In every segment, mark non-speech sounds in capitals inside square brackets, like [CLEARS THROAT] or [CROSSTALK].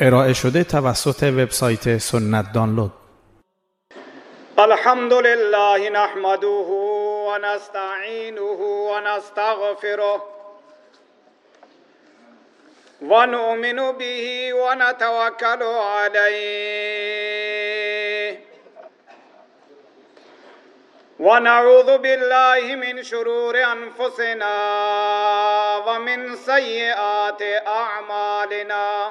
ارائه شده توسط وبسایت سنت دانلود. الحمد لله نحمده ونستعينه ونستغفره ونؤمن به ونتوكل عليه ونعوذ بالله من شرور انفسنا ومن سيئات اعمالنا.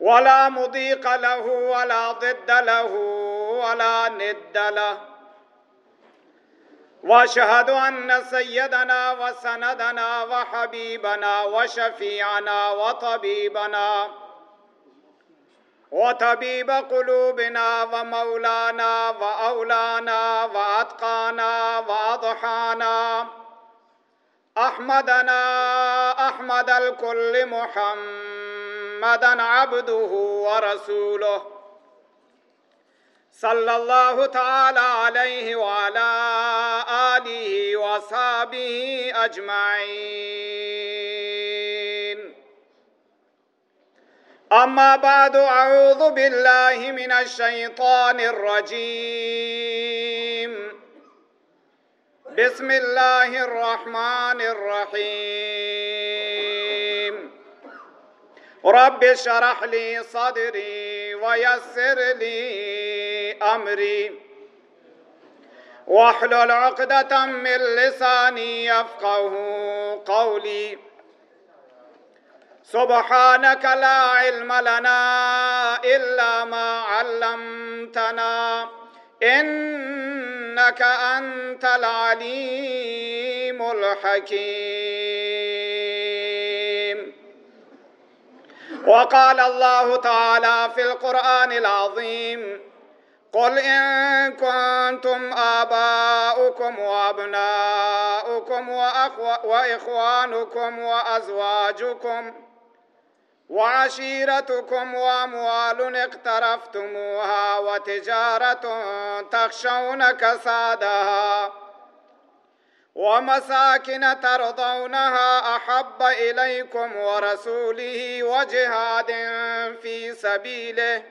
ولا مضيق له ولا ضد له ولا ند له. وأشهد أن سيدنا وسندنا وحبيبنا وشفيعنا وطبيبنا وطبيب قلوبنا ومولانا وأولانا وأتقانا وأضحانا. أحمدنا أحمد الكل محمدا عبده ورسوله. صلى الله تعالى عليه وعلى آله وصحبه أجمعين. أما بعد أعوذ بالله من الشيطان الرجيم. بسم الله الرحمن الرحيم. رب اشرح لي صدري ويسر لي أمري. واحلل عقدة من لساني يفقه قولي. سبحانك لا علم لنا إلا ما علمتنا. إنك أنت العليم الحكيم. وقال الله تعالى في القرآن العظيم قل إن كنتم آباؤكم وأبناؤكم وإخوانكم وأزواجكم وعشيرتكم وأموال اقترفتموها وتجارة تخشون كسادها ومساكن ترضونها أحب إليكم ورسوله وجهاد في سبيله.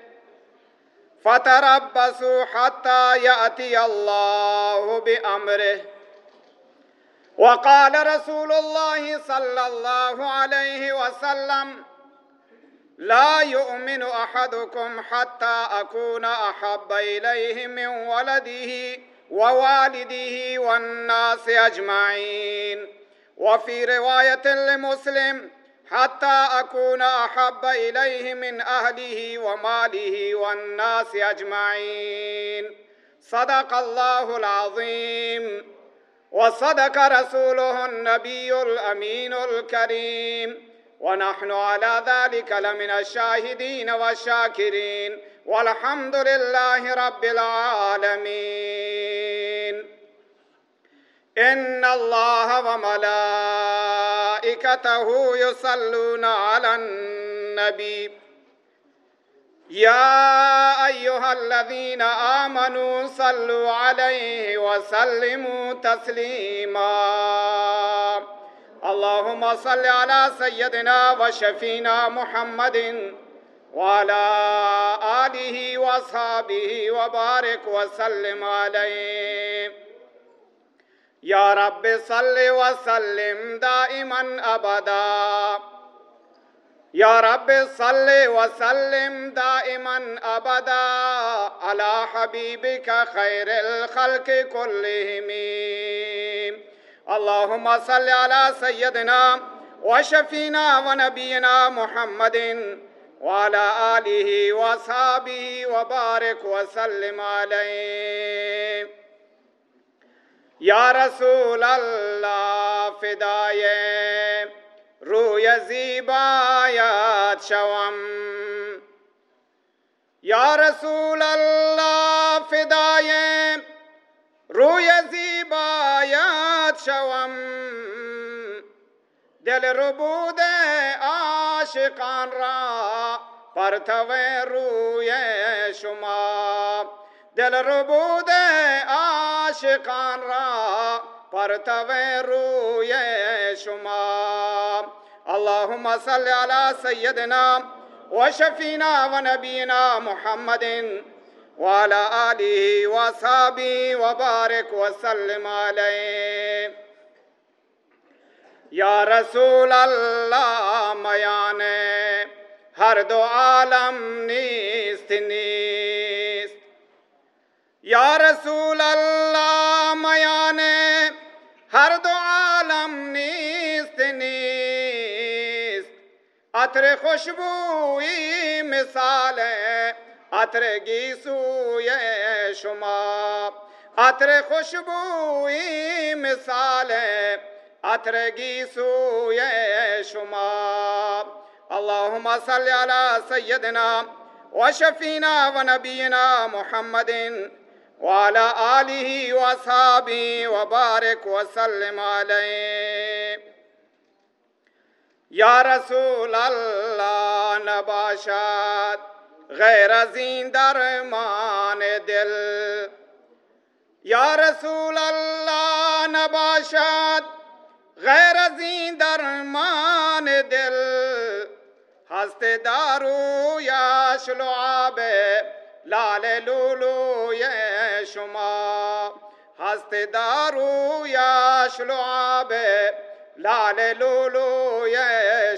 فتربصوا حتى يأتي الله بأمره. وقال رسول الله صلى الله عليه وسلم لا يؤمن أحدكم حتى أكون أحب إليه من ولده ووالده والناس أجمعين. وفي رواية لمسلم حتى أكون أحب إليه من أهله وماله والناس أجمعين. صدق الله العظيم. وصدق رسوله النبي الأمين الكريم. ونحن على ذلك لمن الشاهدين والشاكرين. والحمد لله رب العالمين. إن الله وملائكته يصلون على النبي. يا أيها الذين آمنوا صلوا عليه وسلموا تسليما. اللهم صل على سيدنا وشفينا محمد وعلى آله وأصحابه وبارك وسلم عليه. يا رب صل وسلم دائما أبدا. يا رب صل وسلم دائما أبدا على حبيبك خير الخلق كلهم. اللهم صل على سيدنا وشفينا ونبينا محمد وعلى آله واصحابه وبارك وسلم عليه. يا رسول الله فدايه روی زیبایت شوم یا رسول الله فدای روی زیبایت شوم دل ربود عاشقان را پرتو روی شما دل ربود عاشقان را، پرتو روی شما. اللهم صل على سيدنا وشفينا ونبينا محمد وعلى آله وصحبه وبارك وسلم عليه یا رسول الله میان هر دو عالم نیست نیست یا رسول الله میان هر دو عالم نیست نیست۔ عطر خوشبوی مثال عطر گیسوی شما۔ عطر خوشبوی مثال عطر گیسوی شما۔ اللهم صل على سيدنا وشفينا ونبينا محمد وعلى آله وأصحابه وبارك وسلم عليه. یا رسول الله، نباشد غیر از این درمان دل. یا رسول الله، نباشد غیر از این درمان دل. هست دارو یا شلعابه لال لولوی شما هست دارو یا شلعاب لال لولوی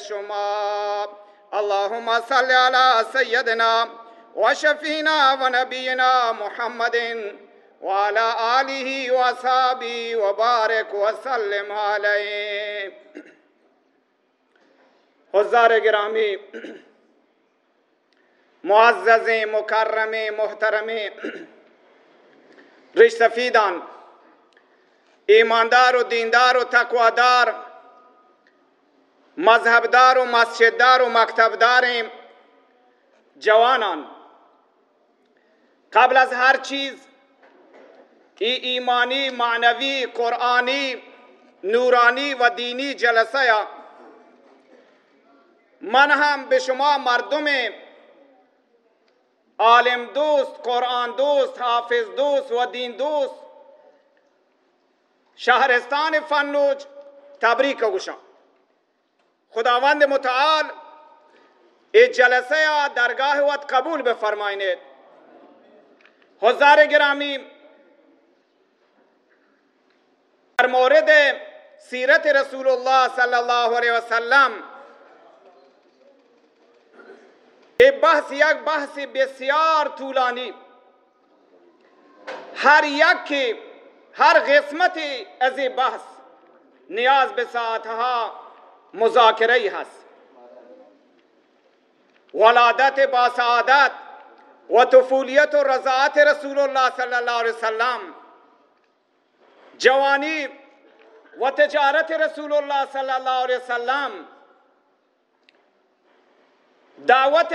شما اللهم صل على سيدنا وشفينا ونبينا محمد وعلى آله وصحبه وبارك وسلم عليه حضار گرامی معزز مکرم محترم [CLEARS THROAT] رشتفیدان ایماندار و دیندار و تقوادار مذهبدار و مسجددار و مکتبدار جوانان قبل از هر چیز ای ایمانی معنوی قرآنی نورانی و دینی جلسه من هم به شما مردم عالم دوست قرآن دوست حافظ دوست و دین دوست. شهرستان فنوج تبریک گوشم خداوند متعال ای جلسه درگاه وقت قبول بفرمایید حضار گرامی. در مورد سیرت رسول الله صلی الله علیه و سلم بحث یک بحث بسیار طولانی. هر یک هر قسمت از بحث نیاز به ساعتها مذاکره ای هست. ولادت با سعادت و طفولیت و رضاعت رسول الله صلی الله علیه وسلم جوانی و تجارت رسول الله صلی الله علیه وسلم دعوت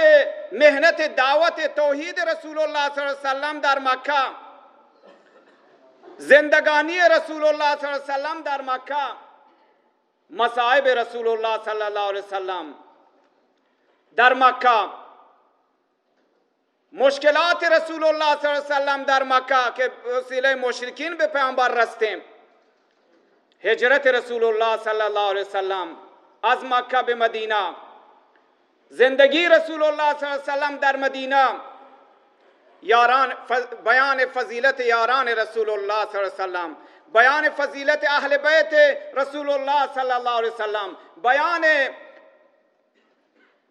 مهنت دعوت توحید رسول الله صلی الله علیه وسلم در مکه زندگانی رسول الله صلی الله علیه وسلم در مکه مصائب رسول الله صلی الله علیه وسلم در مکه مشکلات رسول الله صلی الله علیه وسلم در مکه که وسیله مشرکین به پیامبر رستیم. هجرت رسول الله صلی الله علیه وسلم از مکه به مدینه زندگی رسول الله صلی الله علیه وسلم در مدینه یاران بیان فضیلت یاران رسول الله صلی الله علیه وسلم، بیان فضیلت اهل بیت رسول الله صلی الله علیه وسلم، بیان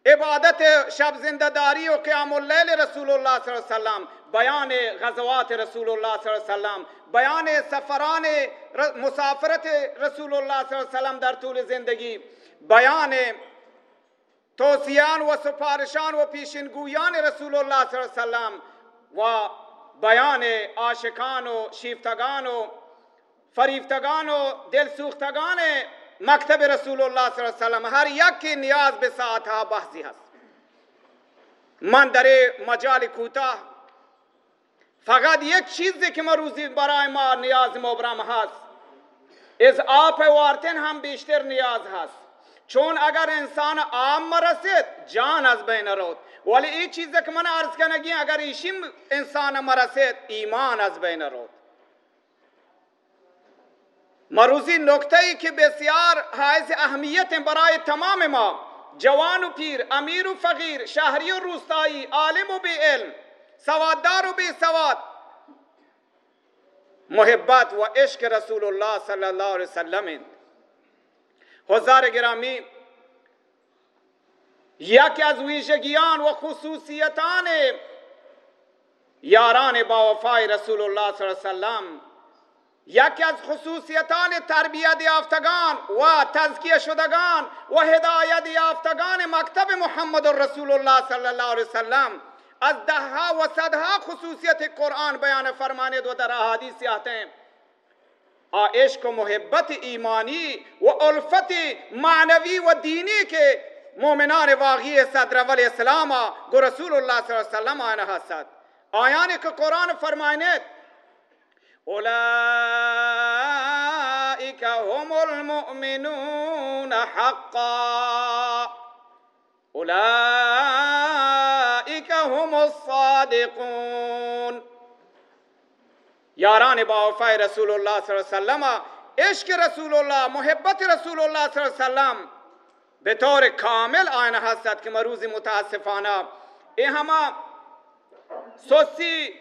عبادت شب زندهداری و قیام اللیل رسول الله صلی الله علیه وسلم، بیان غزوات رسول الله صلی الله علیه وسلم، بیان سفران مسافرت رسول الله صلی الله علیه وسلم در طول زندگی، بیان توصیان و سپارشان و پیشنگویان رسول الله صلی الله علیه وسلم و بیان عاشقان و شیفتگان و فریفتگان و دلسوختگان مکتب رسول الله صلی الله علیه وسلم هر یک نیاز به ساعت ها بحثی هست. من در مجال کوتاه فقط یک چیزی که ما روزی برای ما نیاز مبرم هست از آب وارتن هم بیشتر نیاز هست. چون اگر انسان عام مرسید، جان از بین رود. ولی این چیزی که من عرض کنگی اگر ایشیم انسان مرسید، ایمان از بین رود. مروزی نکته ای که بسیار حائز اهمیت برای تمام ما، جوان و پیر، امیر و فقیر، شهری و روستایی، عالم و بی علم، سواددار و بی سواد، محبت و عشق رسول الله صلی الله علیه وسلم حضار گرامی یکی از ویژگیان و خصوصیتان یاران با وفای رسول الله صلی الله علیه وسلم یکی از خصوصیتان تربیت یافتگان و تزکیه شدگان و هدایت یافتگان مکتب محمد رسول الله صلی الله علیه وسلم از دهها و صدها خصوصیت قرآن بیان فرمانید و در احادیث آتے ہیں عشق و محبت ایمانی و الفت معنوی و دینی که مؤمنان واقعی صدر ولی اسلام گو رسول الله صلی الله علیه وسلم آنها هستند آیانی که قرآن فرماید أولئك هم المؤمنون حقا۔ أولئك هم الصادقون۔ یاران با وفای رسول الله صلی الله علیه وسلم عشق رسول الله محبت رسول الله صلی الله علیه وسلم به طور کامل آینه هستد که ما روزی متاسفانه این همه سوسی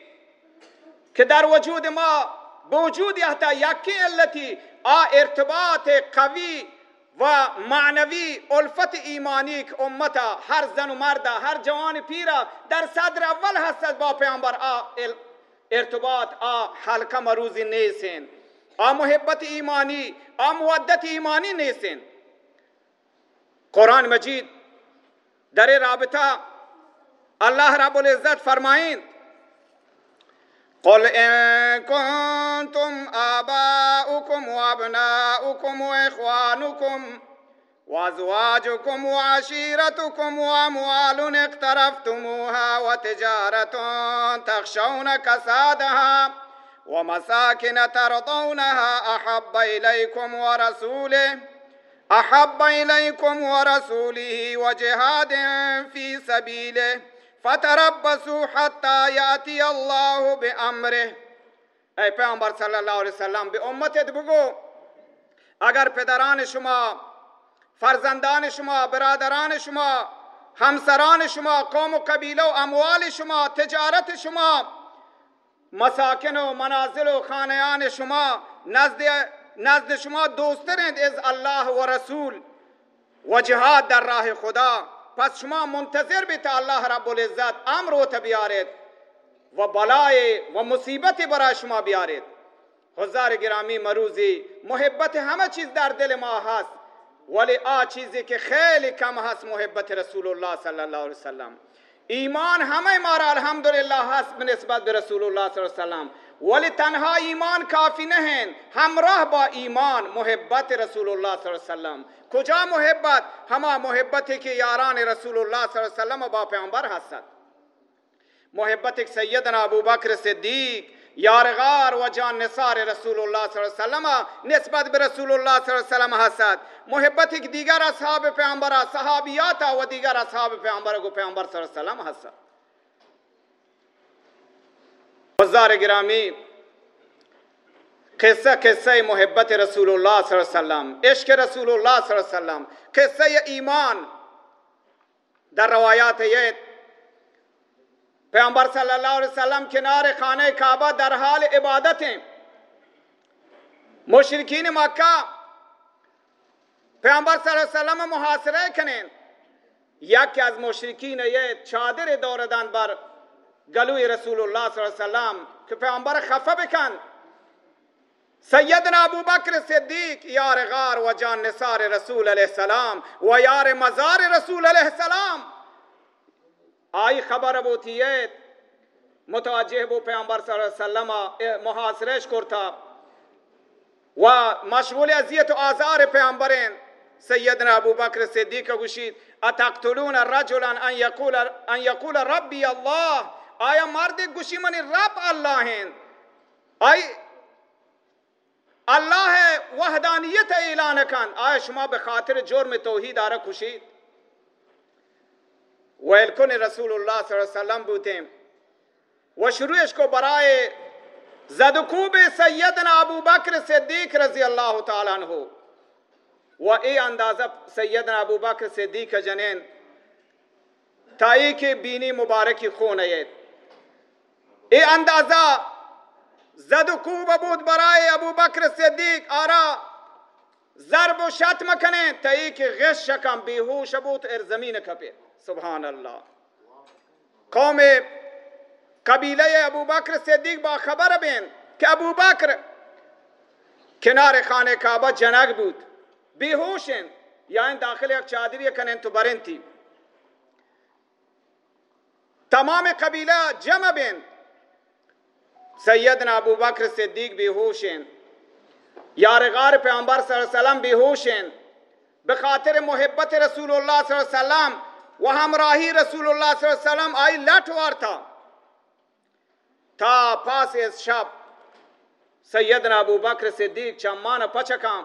که در وجود ما به وجود حتی یکی علتی آ ارتباط قوی و معنوی الفت ایمانی که امت هر زن و مرد هر جوان پیر در صدر اول هستد با پیامبر آ ارتباط آ حلقه مروزی نیستین آ محبت ایمانی، آ مودت ایمانی نیستین قرآن مجید در رابطه الله رب العزت فرمایند قل إن كنتم آباؤكم وأبناؤكم وإخوانكم وأزواجكم وعشيرتكم وأموال اقترفتموها وتجارة تخشون كسادها ومساكن ترضونها أحب إليكم ورسوله أحب إليكم ورسوله وجهاد في سبيله فتربصوا حتى یاتی الله به امره ای پیامبر صلی الله علیه وسلم به امتت بگو اگر پدران شما فرزندان شما برادران شما همسران شما قوم و قبیله و اموال شما تجارت شما مساکن و منازل و خانیان شما نزد نزد شما دوسترند از الله و رسول و جهاد در راه خدا. پس شما منتظر بیت الله رب العزت امر و بیارید و بلای و مصیبت برای شما بیارید. حضار گرامی مروزی محبت همه چیز در دل ما هست. ولی آ چیزی که خیلی کم هست محبت رسول الله صلی الله علیه وسلم. ایمان همه ما را الحمدلله هست به نسبت به رسول الله صلی الله علیه وسلم. ولی تنها ایمان کافی نهن همراه با ایمان محبت رسول الله صلی الله علیه وسلم. کجا محبت؟ همه محبتی که یاران رسول الله صلی الله علیه وسلم با پیامبر هستند. محبت سیدنا ابوبکر صدیق یارغار و جان نصار رسول الله صلی الله علیه وسلم نسبت به رسول الله صلی الله علیه وسلم هستند محبتی که دیگر اصحاب پیامبر صحابیات و دیگر اصحاب پیامبر و پیامبر صلی الله علیه وسلم هستند. بزار گرامی قصه قصه محبت رسول الله صلی الله علیه وسلم عشق رسول الله صلی الله علیه وسلم قصه ایمان در روایات یه پیامبر صلی الله علیه وسلم کنار خانه کعبه در حال عبادت ہیں مشرکین مکه پیامبر صلی الله علیه وسلم محاصره کنین. یکی از مشرکین یه چادر دوردن بر گلوی رسول الله صلی الله علیه وسلم که پیامبر خفه بکن. سیدنا ابو بکر صدیق یار غار و جان نصار رسول علیه السلام و یار مزار رسول علیه السلام آئی خبر بوتیت متوجه بو پیامبر صلی الله علیه وسلم محاصرش کرتا۔ و مشغول اذیت و آزار پیامبرین سیدنا ابو بکر صدیق گوشید اتقتلون رجلا ان یقول ان یقول ربی الله آیا مرد گوشی منی رب الله هن آی الله وحدانیت اعلان کن۔ آیا شما به خاطر جرم توحید آره کشید؟ ویل کن رسول الله صلی الله علیه وسلم بودیم و شروعش کو برای زدکوب سیدنا ابو بکر صدیق رضی الله تعالی عنہ. و ای اندازه سیدنا ابو بکر صدیق جنین تایی که بینی مبارکی خون خونه ای اندازه زد و کوب بود برای ابو بکر صدیق آرا ضرب و شتم کنه تایی که غش شکم بیهوش بود ار زمین کپید. سبحان الله قوم قبیله ابو بکر صدیق با خبر بین که ابو بکر کنار خانه کعبه جنگ بود بیهوشن یا این داخل یک چادری کنن تو برن برنتی تمام قبیله جمع بین۔ سیدنا ابو بکر صدیق بیهوشن یار غار پیامبر صلی الله علیه وسلم بیهوشن به خاطر محبت رسول الله صلی الله علیه وسلم و همراهی رسول الله صلی الله علیه وسلم آی لٹ وارتا تا پاس از شب سیدنا ابو بکر صدیق چمان پچکام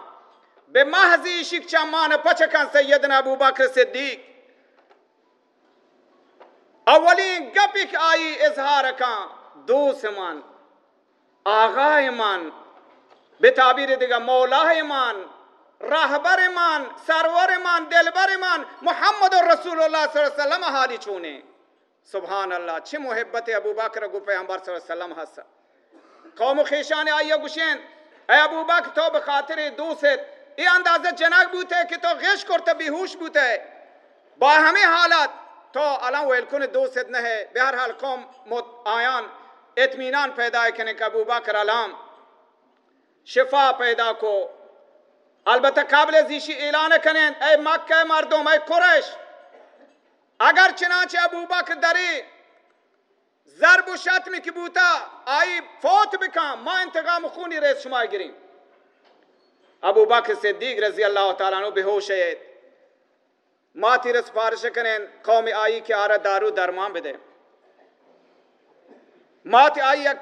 به محض ایشک چمان پچکان سیدنا ابو بکر صدیق. اولین گپی که آیی اظهار کن، دوست من، آقای من، به تعبیر دیگه مولای من راہبر ایمان سرور ایمان دلبر ایمان محمد الرسول اللہ صلی اللہ علیہ وسلم حالی چونے۔ سبحان اللہ چھ محبت ابو بکر گو پیغمبر صلی اللہ علیہ وسلم ہسا قوم خیشان آئیے گوشین، اے ابو بکر، تو بخاطر دوست یہ اندازہ جناک بوتے کہ تو غش کرتا بیہوش بوتے۔ با ہمیں حالات، تو الان ویلکن دوست نہ ہے۔ بہرحال قوم موت آیان اتمینان پیدا کرنے کہ ابو بکر علام۔ شفا پیدا کو۔ البته قبل از ایشی اعلان کنند ای مکه مردم ای قریش اگر چنانچه ابو بکر داری ضرب و شتمی که بوتا آئی فوت بکن ما انتقام خونی رئیس شما گیریم ابو بکر صدیق رضی اللہ تعالی عنہ بهوش اید ما تیر سفارش کنین قوم آئی که آره دارو درمان بده ما تی آئی یک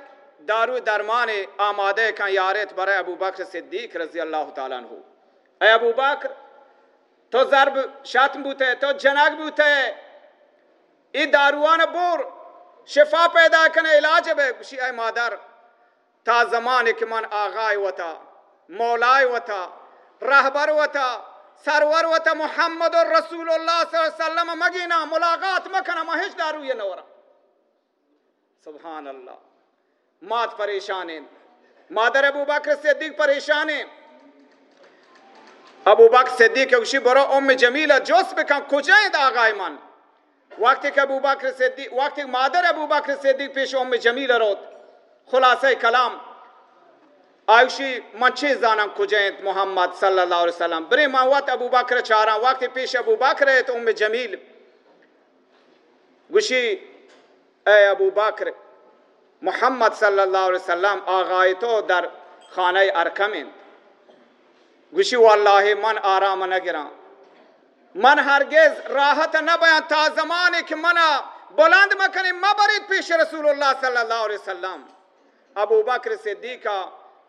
دارو درمان آماده کن یارت برای ابو بکر صدیق رضی اللہ تعالی عنہ اے ابو باکر تو ضرب شاتم بوتے تو جناگ بوتے ای داروان بور شفا پیدا کنے علاج بے گوشی اے مادر تا زمان کہ من آغای وطا مولای وطا رہبر وطا سرور وطا محمد رسول اللہ صلی اللہ علیہ وسلم مگینا ملاقات مکنا مہش دارو یہ نورا سبحان اللہ مات پریشان مادر ابو بکر صدیق پریشان ہیں ابو بکر صدیق گوشی برو ام جمیله جوس بکن. کجایید آقای من؟ وقتی که ابو بکر صدیق وقتی مادر ابو بکر صدیق پیش ام جمیله رود خلاصه کلام. آیوشی من چه زانم کجایید محمد صلی الله علیه وسلم؟ بری من وقت ابو بکر چارم وقتی پیش ابو بکر ام جمیل. گوشی ای ابو بکر محمد صلی الله علیه وسلم آقای تو در خانه ارکمین. گوشی والله من آرام نگیرم. من هرگز راحت نبایم تا زمانی که من بلند مکنی ما برید پیش رسول الله صلی الله علیه وسلم. ابو بکر صدیق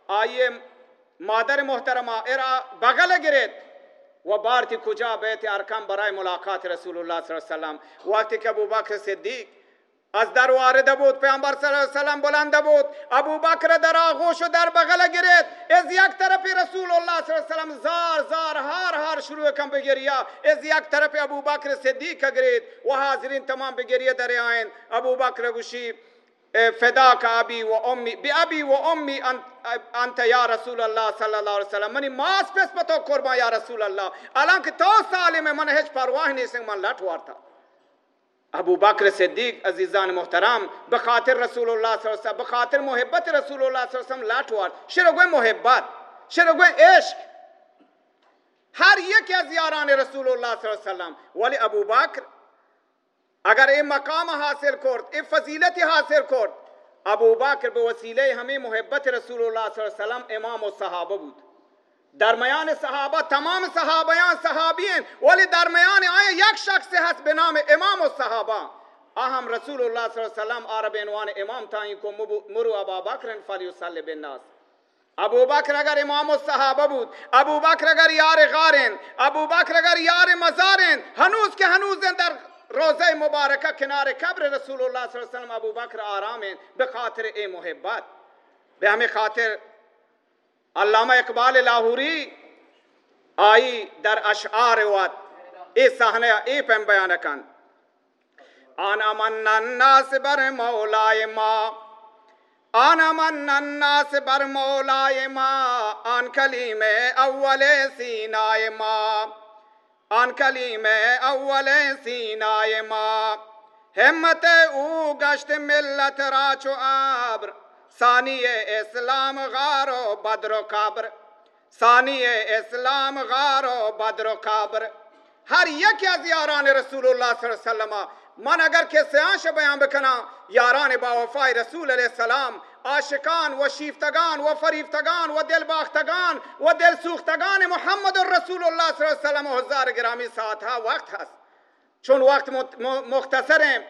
آیه مادر محترمه ارا بغل گرید. و بارتی کجا بیت ارکان برای ملاقات رسول الله صلی الله علیه وسلم. وقتی که ابو بکر صدیق از در وارد بود پیامبر صلی الله علیه وسلم بلند بود ابو بکر در آغوش و در بغل گرفت از یک طرف رسول اللہ صلی اللہ علیہ وسلم زار زار ہار ہار شروع کم بگریا از یک طرف ابو بکر صدیق گرید، و حاضرین تمام بگریه در آئین. ابو بکر گوشی فدا کا ابی و امی، بی ابی و امی انت یا رسول اللہ صلی اللہ علیہ وسلم. منی ماس پس پتو قربا یا رسول اللہ. الله الانکه تو سالم من هیچ پرواہ نہیں سنگ من لٹ وارتا. ابو بکر صدیق عزیزان محترم، بخاطر رسول اللہ صلی اللہ علیہ وسلم، بخاطر محبت رسول اللہ صلی اللہ علیہ وسلم لاٹوار شروع گوئے محبت. گوی عشق. هر یک از یاران رسول الله صلی الله علیه و ولی ابو بکر اگر این مقام حاصل کرد این فضیلت حاصل کرد ابو بکر به وسیله همه محبت رسول الله صلی الله علیه و امام و صحابه بود. در میان صحابه تمام صحابیان صحابیین ولی در میان آیا یک شخص هست به نام امام الصحابه اهم رسول الله صلی الله علیه و سلم آره به عنوان امام تعیین کو مرو ابا بکر فلیصلی بالناس. ابو بکر اگر امام الصحابه بود، ابو بکر اگر یار غارن ابو بکر اگر یار مزارن هنوز که هنوز در روزه مبارکه کنار قبر رسول الله صلی الله علیه و ابو بکر آرام به خاطر ای محبت، به همین خاطر علامه اقبال لاهوری آئی در اشعار وات ای صحنه، ای پم بیان کن آنا من الناس بر مولای ما آنا من الناس بر مولای ما، آن کلیم اول سینای ما۔ آن کلیم اول سینای ما۔ همت او گشت ملت را چو ابر۔ ثانی اسلام غار و بدر و کبر ثانی اسلام غار و بدر و کبر هر یکی از یاران رسول الله صلی الله علیه و من اگر کسیانش بیان بکنم، یاران با وفای رسول علیه السلام عاشقان و شیفتگان و فریفتگان و دلباختگان و دلسوختگان محمد رسول الله صلی الله علیه و هزار گرامی ساعتها وقت هست. چون وقت مختصره.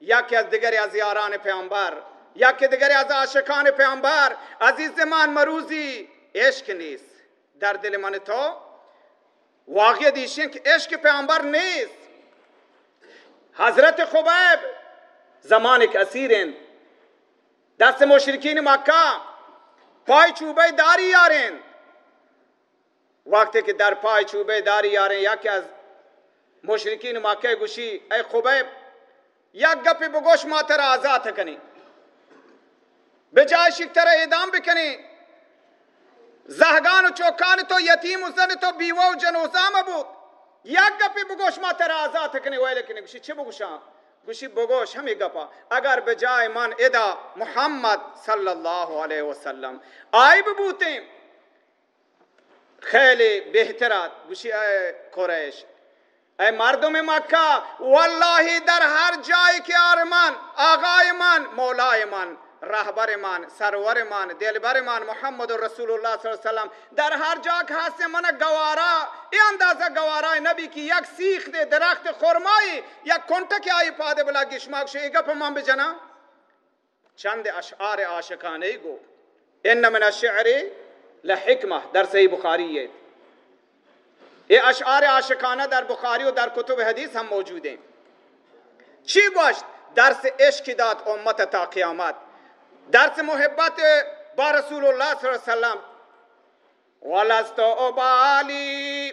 یکی از دیگری از یاران پیامبر یکی دیگری از عاشقان پیامبر. عزیز من مروزی عشق نیست. در دل من تو واقع دیشین که عشق پیامبر نیست. حضرت خبیب زمان که دست مشرکین مکه. پای چوبه داری یارین. وقتی که در پای چوبه داری یارین یکی از مشرکین مکه گوشی ای خبیب یک گپی بگوش ما تر آزاد کنی. به جای تر اعدام بکنی. زهگان و چوکان تو یتیم و زن تو بیوه و جنوزام بود. یک گپی بگوش ما تر آزاد کنی. ویل کنی گوشی چه بگوشم؟ گوشی بگوش همی گپا. اگر به جای من ادا محمد صلی الله علیه و سلم آی ببوتیم خیلی بهترات گوشی ای قریش. ای مردم مکه والله در هر جایی که آرمان آقای من مولای من. رهبر من سرور من محمد رسول الله صلی الله علیه وسلم. در هر جا که هست من گوارا این اندازه گوارای نبی که یک سیخ ده درخت خرمایی یک کنٹک آئی پاده بلا گشماک شو ایگا من بجنا. چند اشعار عاشقانه گو ان من الشعر لحکمه در صحیح بخاریه یہ اشعار عاشقانه در بخاری و در کتب حدیث هم موجوده. چی گوشت درس عشق داد امت تا قیامت. درس محبت با رسول الله صلی الله علیه وسلم. ولست ابالی.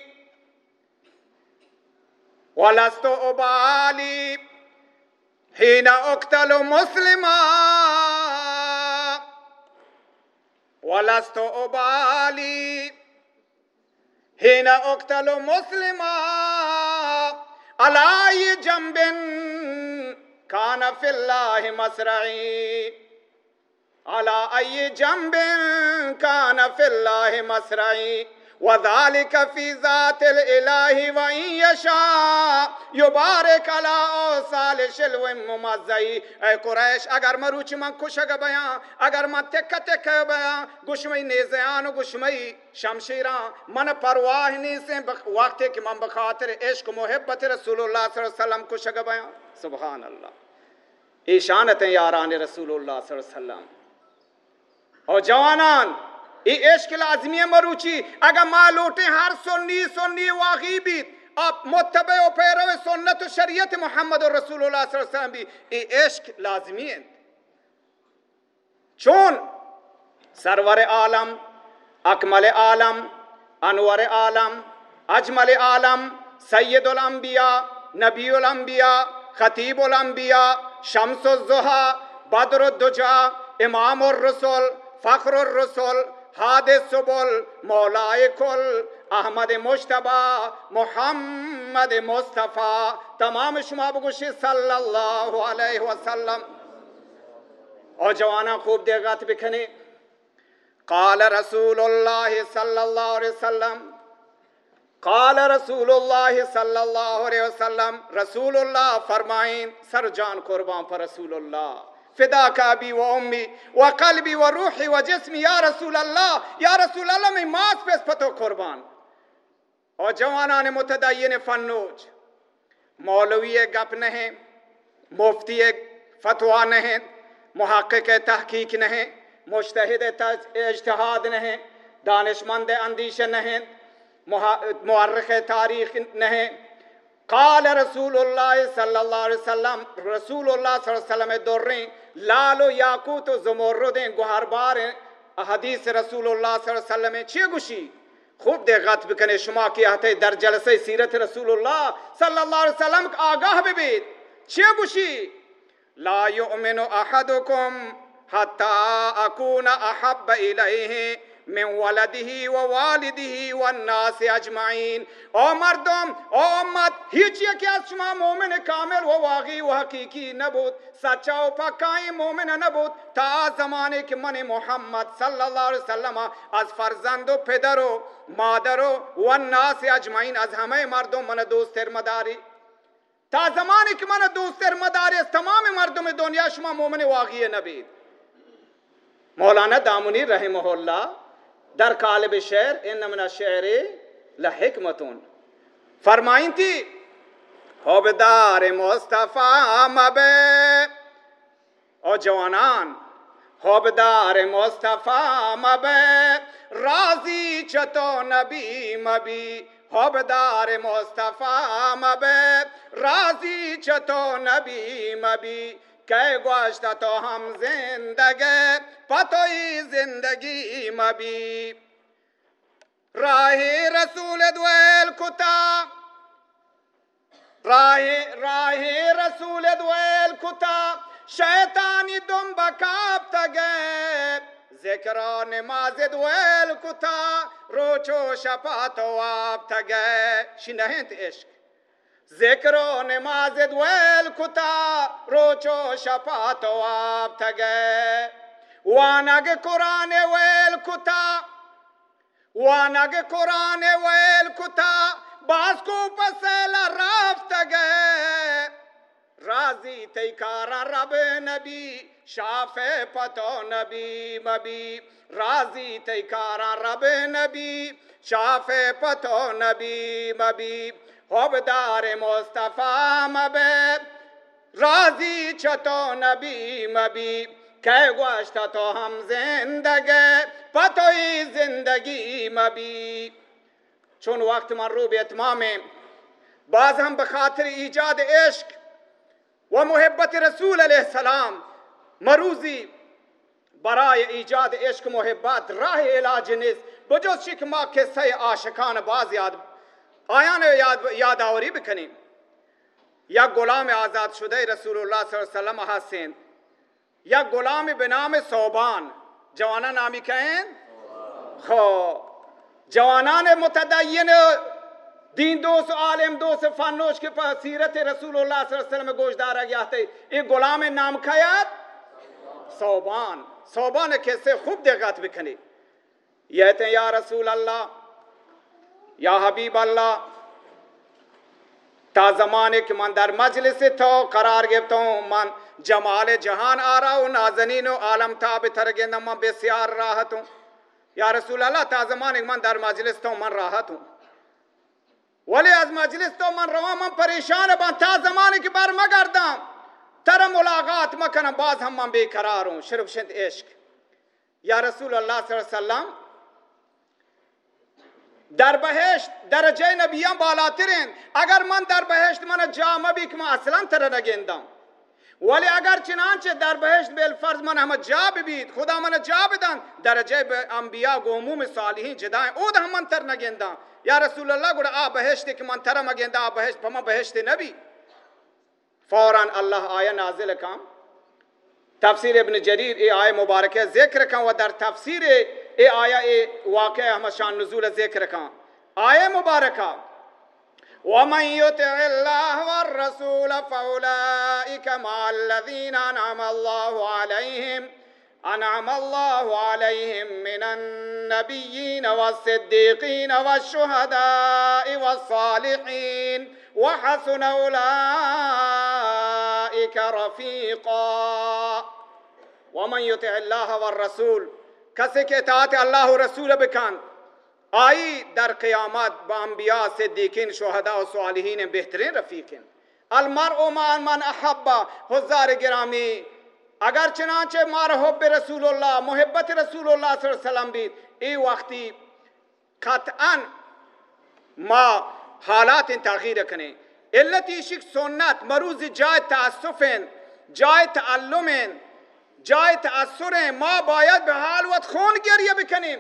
ولست ابالی. حين اقتل مسلما. ولست ابالی. حين اقتل مسلما. على اي جنب كان في الله مسرعي على أي جنب كان في الله مسرعي وذلك في ذات الإله وإن يشاء. يبارك على اوصال شلو ممزعی ای قریش اگر مروچ من کشگ بیان، اگر من تک تک بیان. گشمی نیزیان و گشمی شمشیران. من پرواہ نیسیں وقتی که من بخاطر عشق و محبت رسول الله صلی اللہ علیہ وسلم کشگ بیان. سبحان اللہ ایشانت یاران رسول اللہ صلی اللہ علیہ وسلم. او جوانان این عشق لازمی مروچی اگر ما لوٹیں ہر سنی سنی واقعی بیت آپ متبع و پیرو سنت و شریعت محمد رسول اللہ صلی اللہ علیہ وسلم بھی این عشق لازمی ہے چون سرور عالم اکمل عالم انور عالم اجمل عالم سید الانبیاء نبی الانبیاء خطیب الانبیاء شمس الزہا بدر الدجا امام الرسول فخر الرسل حادث سبل مولای کل احمد مشتبا محمد مصطفی. تمام شما بگوشی صلی الله علیه و سلم. او جوانا خوب دقت بکنی. قال رسول الله صلی الله علیه وسلم قال رسول الله صلی الله علیه وسلم رسول الله فرمائیں سر جان قربان پر رسول الله فداك ابي وامي وقلبي وروحي وجسمي، يا رسول الله، يا رسول الله، من ماس پس پتو قربان. اور جوانان متدین فنوج، مولوی گپ نہیں، مفتی فتوا نہیں، محقق تحقیق نہیں مشتہد اجتہاد نہیں، دانشمند اندیش نہیں مورخ تاریخ نہیں۔ قال رسول الله صلی الله علیه وسلم، رسول الله صلی الله علیه وسلم دورین لال و یاقوت و زمرد گوهربار حدیث رسول اللہ صلی اللہ علیہ وسلم چی گوشی؟ خوب دقت بکنه شما که هته در جلسه سیرت رسول الله صلی الله علیه وسلم آگاه ببید چی گوشی؟ لا یؤمن احدکم حتی اکون احب الیه من ولده و والده و الناس اجمعین. او مردم، او امت، هیچ یکی از شما مؤمن کامل و واقعی و حقیقی نبود. سچا و پکای مؤمن نبود تا زمانی که من محمد صلی الله علیه وسلم از فرزند و پدر و مادر و و الناس اجمعین، از همه مردم من دوست مداری تا زمانی که من دوست مداری از تمام مردم دنیا شما مؤمن واقعی نبید. مولانا دامونی رحمه الله در قالب شعر ان من الشعر لحکمتون. فرمائیں تھی حبدار مصطفی مبه. او جوانان حبدار مصطفی مبه. راضی چتو نبی مبی؟ حبدار مصطفی مبه. راضی چتو نبی مبی؟ که گوشت تو هم زندگه پتوی زندگی مبی راه رسول دویل کتا. راه راه رسول دویل کتا. شیطانی دم بکاب تگه ذکر نماز دویل کتا. روچو شپات واب تگه شنهنت عشق. ذکر و نماز دویل کتا روچو شپات واب تگه. وانگ قرآن ویل کتا وانگ قرآن ویل کتا باز کو پسیل رفتگه رازی تیکارا رب نبی شاف پتو نبی مبی. رازی تیکارا رب نبی شاف پتو نبی مبی. حبدار مصطفی مبه راضی چتو نبی مبی. که گوشت تو هم زندگه پتوی زندگی مبی. چون وقت من رو به اتمامه. باز هم به خاطر ایجاد عشق و محبت رسول علیه السلام مروزی برای ایجاد عشق محبت راه علاج نیست. بجز که ما قصه عاشقان باز یاد آیان یاد یادآوری بکنیم. یک غلام آزاد شده رسول الله صلی الله علیه وسلم هستند یک غلام به نام صوبان. جوانان نامی کهن خب. جوانان متدین دین دوست و عالم دوست فنوش که په سیرت رسول الله صلی الله علیه وسلم گوش دارا گیا ته این غلام نام کیاد صوبان. صوبان کیسه خوب دقت بکنی. یهتے یا رسول الله یا حبیب الله تا زمانی که من در مجلس تو قرار گرفتم من جمال جهان آرا و نازنین و عالم تاب ترگندم من بسیار راحت ہوں یا رسول الله تا زمانی من در مجلس تو من راحت ہوں ولی از مجلس تو من روا من پریشان بان تا زمانی که بر مگردم۔ تر ملاقات مکنم باز هم من بیقرار ہوں شرف شند عشق۔ یا رسول الله صلی اللہ علیہ وسلم در بهشت درجه نبیان بالاترین. اگر من در بهشت من جامه بی که من اصلا تر نگندم. ولی اگر چنانچه در بهشت بالفرض من همه جا ببید، خدا من جا بدن، درجه به انبیا و عموم صالحین، جدای او ده من تر نگندم. یا رسول الله گوڑا آ بهشتی که من تر مگنده آ بهشت پما بهشت نبی. فوراً الله آیه نازل کن. تفسیر ابن جریر، ای آیه مبارکه، ذکر کن و در تفسیر ای آیه ای واقع همشان نزول ذکر کن آیه مبارکه ومن يطع الله والرسول فأولئك مع الذين أنعم الله عليهم أنعم الله عليهم من النبيين والصديقين والشهداء والصالحين وحسن أولئك رفيقا۔ و من یطع الله و الرسول کسی که اطاعت الله و رسول بکن آیی در قیامت با انبیاء، صدیقین شهدا و صالحین بهترین رفیقین۔ المرء مع من احب، حضار گرامی۔ اگر چنانچه ما حب رسول الله محبت رسول الله صلی الله علیه وسلم بید ای وقتی قطعا ما حالات تغییر کنه علت شک سنت، مروز جای تاسف جای تعلم جای تأثر ما باید به حال وقت خون گریه بکنیم.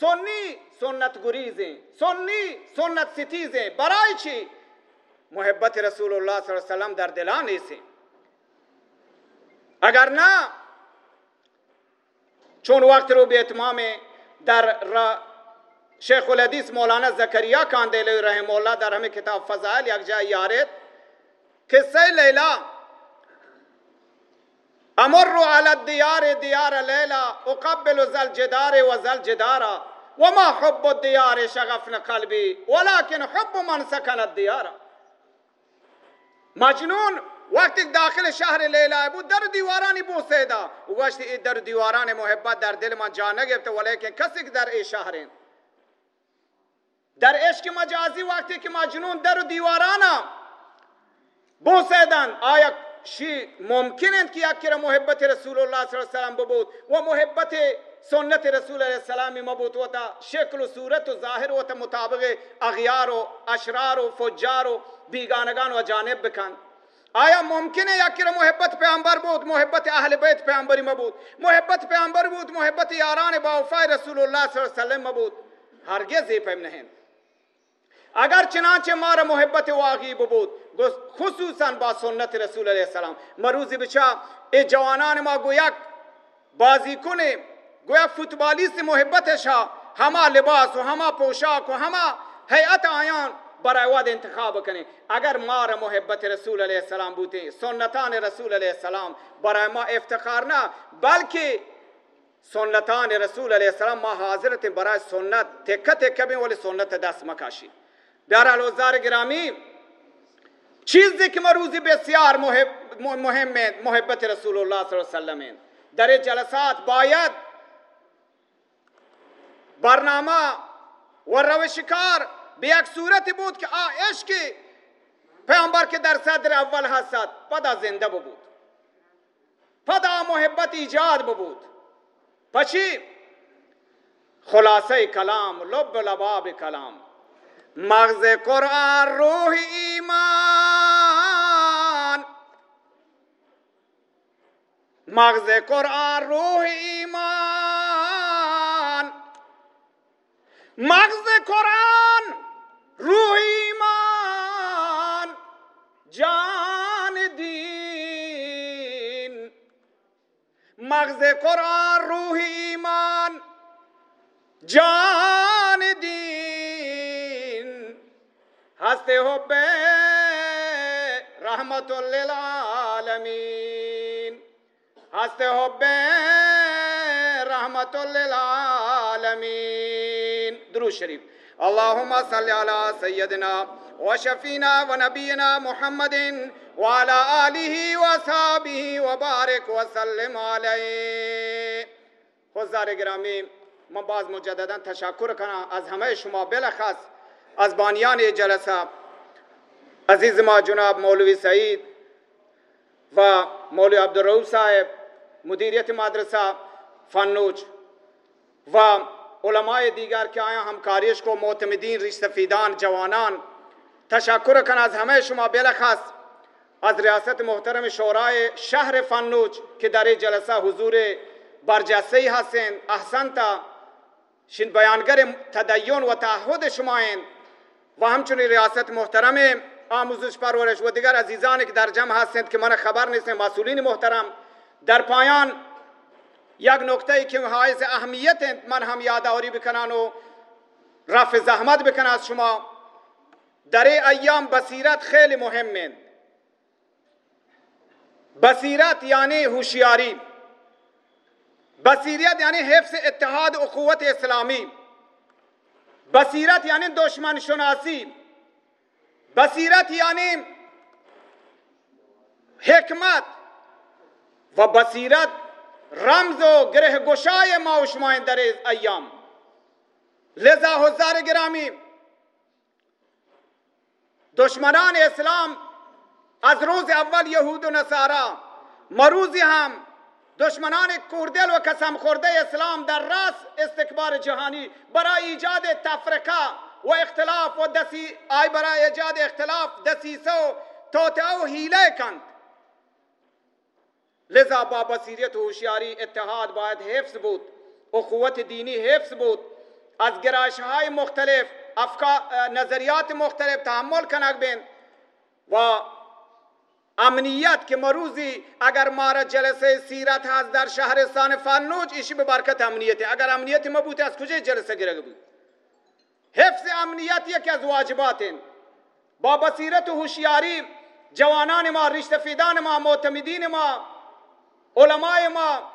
سنی سنت گریزه سنی سنت ستیزه برای چی؟ محبت رسول الله صلی الله علیه وسلم در دلان نیست. اگر نه چون وقت رو به اتمام در شیخ الحدیث مولانا زکریا کاندیلی رحم الله در همه کتاب فضائل یک جای یارد قصه لیلا أمر على الديار ديار ليلى أقبل ذا الجدار وذا الجدار. وما حب الديار شغفن قلبي ولكن حب من سكن الديار. مجنون وقتی داخل شهر لیلا بود در دیوارانی بوسیدا و گوشت در دیواران محبت در دل من جا نگرفته ولیکن کسی در ای شهرین. در عشق مجازی وقتی که مجنون در دیواران بوسیدن آیا شی ممکن است که یک محبت رسول الله صلی الله علیه و ببود و محبت سنت رسول الله السلام ما بود و تا شکل و صورت و ظاهر و تا مطابق اغیار و اشرار و فجار و بیگانگان و جانب بکن. آیا ممکنه یک محبت پیامبر بود؟ محبت اهل بیت پیامبری ما محبت پیامبر بود، محبت یاران با وفای رسول الله صلی الله علیه و بود. هرگز این پیم نهند اگر چنانچه ما را محبت واقعی بود خصوصا با سنت رسول علیه السلام. مروزی بچا ای جوانان ما گویا بازی کنه گویا فوتبالیست محبتش ها همه لباس و همه پوشاک و همه هیئت آیان برای واد انتخاب کنه اگر ما را محبت رسول علیه السلام بوده سنتان رسول علیه السلام برای ما افتخار نه بلکه سنتان رسول علیه السلام ما حاضرت برای سنت تکه تکه ولی سنت دست مکاشی. بهرحال وزار گرامی چیزی که ما روزی بسیار مهم محبت رسول الله صلی الله علیه و در جلسات باید برنامه و روش به یک صورت بود که آ عشق پیامبر که در صدر اول هست پدا زنده بود پدا محبت ایجاد بود پچی خلاصه کلام لب لباب کلام. মাগজে কোরআন রহিমান মাগজে কোরআন রহিমান মাগজে কোরআন রহিমান জান দিন। মাগজে কোরআন রহিমান জান هست حب رحمت للعالمین هست حب رحمت للعالمین درود شریف اللهم صل على سيدنا وشفينا ونبينا محمد وعلى آله وصحبه وبارك وسلم عليه حضار گرامی من باز مجددا تشکر کنم از همه شما بلخص از بانیان جلسه عزیز ما جناب مولوی سعید و مولوی عبدالرؤوف صاحب مدیریت مدرسه فنوج و علمای دیگر که آیا همکاریش کو معتمدین ریشتفیدان جوانان تشکر کن از همه شما بلخص از ریاست محترم شورای شهر فنوج که در جلسه حضور برجسته هستند احسنتا شین بیانگر تدین و تعهد شما و همچنین ریاست محترم آموزش پرورش و دیگر عزیزانی که در جمع هستند که من خبر نیستم مسئولین محترم در پایان یک نکته ای که حائز اهمیت من هم یادآوری بکنن و رفع زحمت بکن از شما. در ایام بصیرت خیلی مهمه. بصیرت یعنی هوشیاری. بصیرت یعنی حفظ اتحاد و قوت اسلامی. بصیرت یعنی دشمن شناسی بصیرت یعنی حکمت و بصیرت رمز و گره گشای ما و شما در ایام. لذا حضار گرامی دشمنان اسلام از روز اول یهود و نصارا مروزی هم دشمنان کوردل و قسم خورده اسلام در راس استکبار جهانی برای ایجاد تفرقه و اختلاف و دسی آی برای ایجاد اختلاف دسیسه و توطعه و حیله کند. لذا با بصیرت و هوشیاری اتحاد باید حفظ بود اخوت دینی حفظ بود. از گرایش های مختلف نظریات مختلف تحمل کنک بین و امنیت که مروزی اگر ما جلسه سیرت هست در شهرستان فنوج ایشی به برکت امنیتی اگر امنیت ما بوده از کجا جلسه گرگ بود؟ حفظ امنیت یکی از واجبات با بصیرت و هوشیاری جوانان ما رشتفیدان ما معتمدین ما علمای ما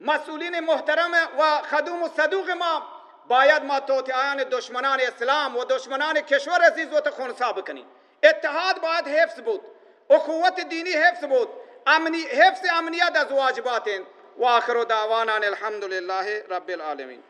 مسئولین محترم و خدوم و صدوق ما باید ما توتیان دشمنان اسلام و دشمنان کشور عزیز و خونسا بکنیم. اتحاد باید حفظ بود. اخوت دینی حفظ بود. امنی حفظ امنیت از واجبات و آخر دعوانا الحمد لله رب العالمین.